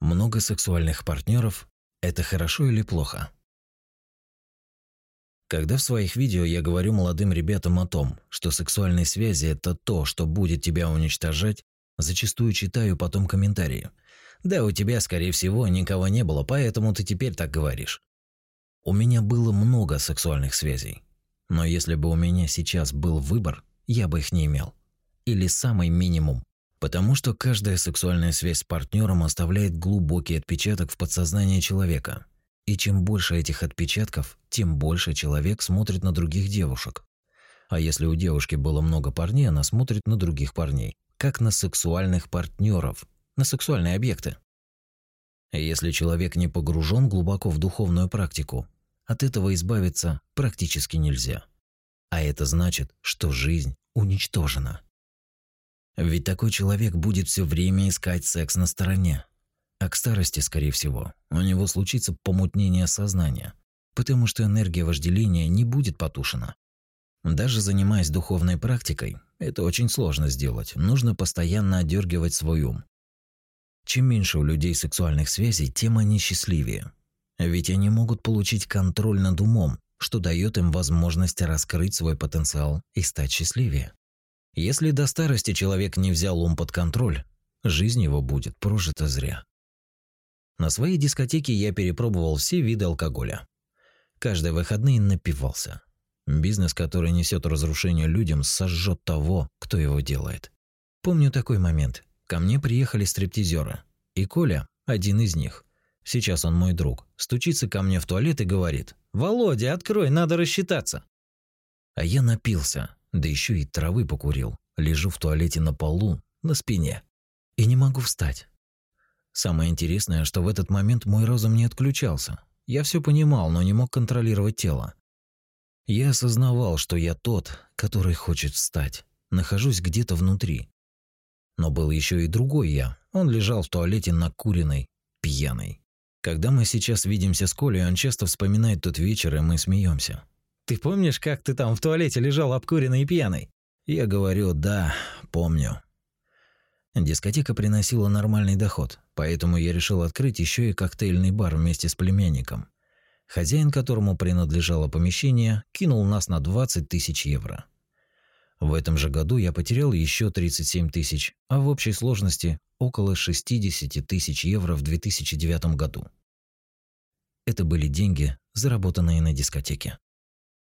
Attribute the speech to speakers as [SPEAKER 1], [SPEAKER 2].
[SPEAKER 1] Много сексуальных партнеров – это хорошо или плохо? Когда в своих видео я говорю молодым ребятам о том, что сексуальные связи – это то, что будет тебя уничтожать, зачастую читаю потом комментарии. «Да, у тебя, скорее всего, никого не было, поэтому ты теперь так говоришь». У меня было много сексуальных связей. Но если бы у меня сейчас был выбор, я бы их не имел. Или самый минимум Потому что каждая сексуальная связь с партнером оставляет глубокий отпечаток в подсознании человека. И чем больше этих отпечатков, тем больше человек смотрит на других девушек. А если у девушки было много парней, она смотрит на других парней, как на сексуальных партнеров, на сексуальные объекты. Если человек не погружен глубоко в духовную практику, от этого избавиться практически нельзя. А это значит, что жизнь уничтожена. Ведь такой человек будет все время искать секс на стороне. А к старости, скорее всего, у него случится помутнение сознания, потому что энергия вожделения не будет потушена. Даже занимаясь духовной практикой, это очень сложно сделать. Нужно постоянно отдергивать свой ум. Чем меньше у людей сексуальных связей, тем они счастливее. Ведь они могут получить контроль над умом, что дает им возможность раскрыть свой потенциал и стать счастливее. Если до старости человек не взял ум под контроль, жизнь его будет прожита зря. На своей дискотеке я перепробовал все виды алкоголя. Каждые выходные напивался. Бизнес, который несет разрушение людям, сожжет того, кто его делает. Помню такой момент. Ко мне приехали стриптизеры. И Коля – один из них. Сейчас он мой друг. Стучится ко мне в туалет и говорит «Володя, открой, надо рассчитаться». А я напился, да еще и травы покурил. Лежу в туалете на полу, на спине. И не могу встать. Самое интересное, что в этот момент мой разум не отключался. Я все понимал, но не мог контролировать тело. Я осознавал, что я тот, который хочет встать. Нахожусь где-то внутри. Но был еще и другой я. Он лежал в туалете накуренный, пьяный. Когда мы сейчас видимся с Колей, он часто вспоминает тот вечер, и мы смеемся. Ты помнишь, как ты там в туалете лежал обкуренный и пьяный? Я говорю, да, помню. Дискотека приносила нормальный доход, поэтому я решил открыть еще и коктейльный бар вместе с племянником. Хозяин, которому принадлежало помещение, кинул нас на 20 тысяч евро. В этом же году я потерял еще 37 тысяч, а в общей сложности около 60 тысяч евро в 2009 году. Это были деньги, заработанные на дискотеке.